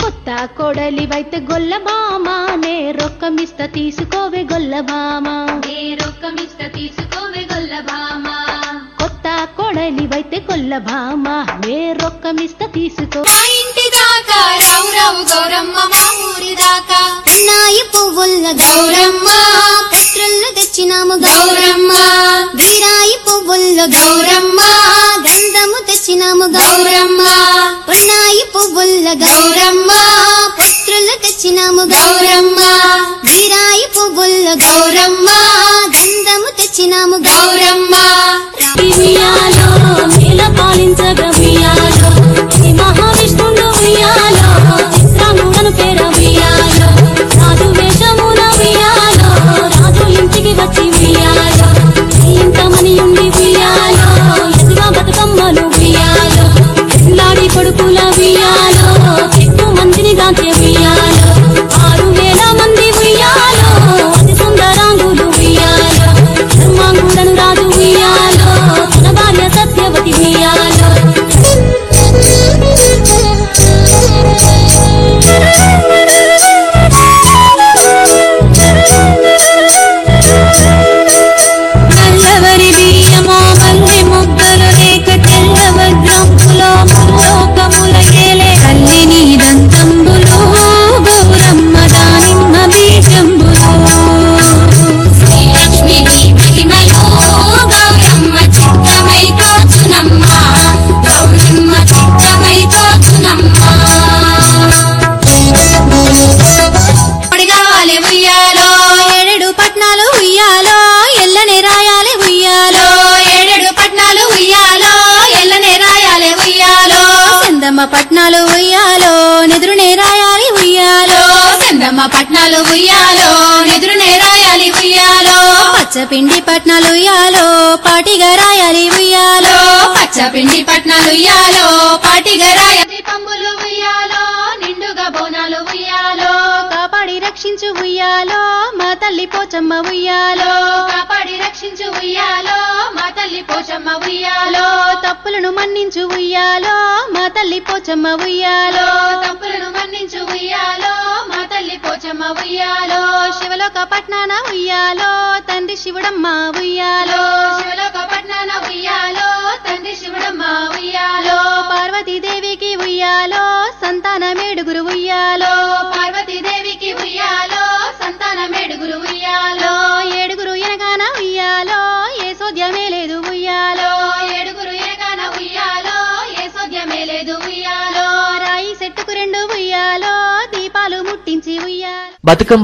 కొత్త కొడలివైతే గొల్ల బామానే రొక్కమిస్త తీసుకోవే గొల్ల బామ ఏ రొక్కమిస్త తీసుకోవే గొల్ల భామ కొత్త కొడలివైతే గొల్ల బామ నే రొక్కమిస్త తీసుకో ఇంటి దాకా రావు రావు గౌరమ్మ మా ఊరి దాకా నాయి పువ్వుల గౌరమ్మ పత్రులు తెచ్చినాము గౌరమ్మ. వీరాయి పువ్వుల్లో గౌరమ్మ గంధము తెచ్చినాము గౌరమ్మ. పువ్వుల్ల గౌరమ్మ పత్రులు తెచ్చినాము గౌరమ్మ. వీరాయి పువ్వుల్లో గౌరమ్మ గంధము తెచ్చినాము గౌరమ్మ. ఉయ్యాలో నీల పాలించగ ఉయ్యాలో మహావిష్ణుడు మియాలో tiempo. చందమ్మ పట్నాలు ఉయ్యాలో నెదురునే రాయాలి ఉయ్యాలో. చందమ్మ పట్నాలు ఉయ్యాలో ఎదురునే రాయాలి ఉయ్యాలో. పచ్చపిండి పట్నాలు ఉయ్యాలో పాటిగా రాయాలి ఉయ్యాలో. పచ్చ పిండి పట్నాలు ఉయ్యాలో పాటిగా రాయాలి. పంబులు ఉయ్యాలో నిండుగా బోనాలు ఉయ్యాలో. కాపాడి రక్షించు ఉయ్యాలో మా తల్లి పోచమ్మ ఉయ్యాలో. కాపాడి రక్షించు ఉయ్యాలో మా తల్లి పోచమ్మ ఉయ్యాలో. తప్పులను మన్నించు ఉయ్యాలో మా తల్లి పోచమ్మ ఉయ్యాలో. తప్పులను మన్నించు ఉయ్యాలో మా తల్లి పోచమ్మ ఉయ్యాలో. శివలోక పట్నాన ఉయ్యాలో తండ్రి శివుడమ్మ ఉయ్యాలో. శివలోక పట్నాన ఉయ్యాలో తండ్రి శివుడమ్మ ఉయ్యాలో. పార్వతీదేవికి ఉయ్యాలో సంతాన మేడుగురు ఉయ్యాలో. బతుకమ్మ